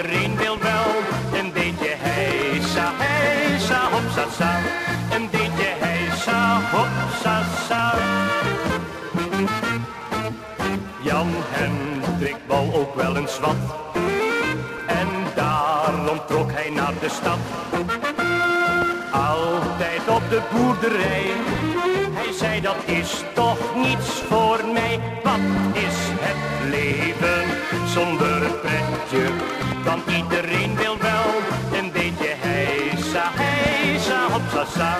Iedereen wil wel een beetje heisa, heisa, hopsa, sa. Een beetje heisa, hopsa, sa. Jan Hendrik wou ook wel eens wat. En daarom trok hij naar de stad. Altijd op de boerderij. Hij zei dat is toch niets voor mij. Wat is het leven zonder want iedereen wil wel een beetje heisa, heisa, hopsa, sa.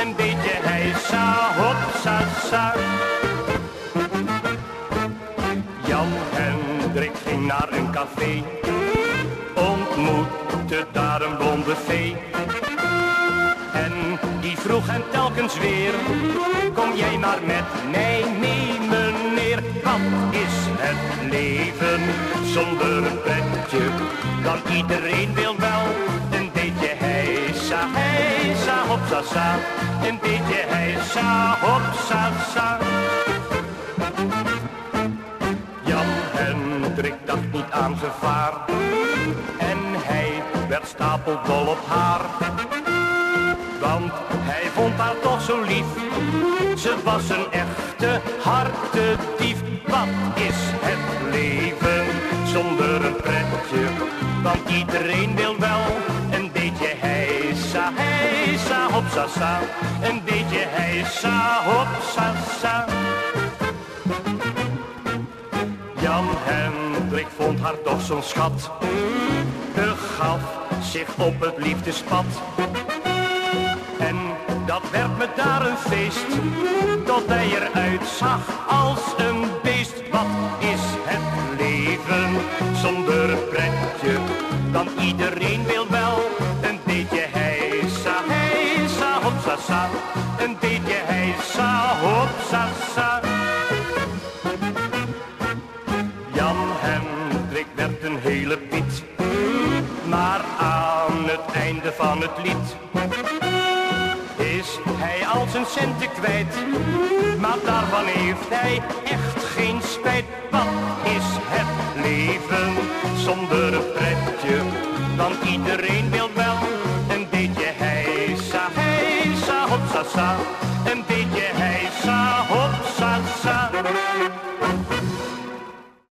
Een beetje heisa, hopsa, sa. Jan Hendrik ging naar een café, ontmoette daar een blonde vee. En die vroeg hem telkens weer, kom jij maar met mij zonder een pretje? Want iedereen wil wel een beetje heisa, heisa, hopsa, sa. Een beetje heisa, hopsa, sa. Jan Hendrik dacht niet aan gevaar en hij werd stapeldol op haar. Want hij vond haar toch zo lief, ze was een echte hartedief. Wat is het zonder pretje? Want iedereen wil wel een beetje heisa, heisa, hopsa, sa. Een beetje heisa, hopsa, sa. Jan Hendrik vond haar toch zo'n schat, begaf zich op het liefdespad. En dat werd me daar een feest, tot hij eruit zag als een Want iedereen wil wel een beetje heisa, heisa, hopsa, sa. Een beetje heisa, hopsa, sa. Jan Hendrik werd een hele piet, maar aan het einde van het lied is hij al zijn centen kwijt. Maar daarvan heeft hij echt geen spijt. Iedereen wil wel een beetje heisa, heisa, hopsa, sa.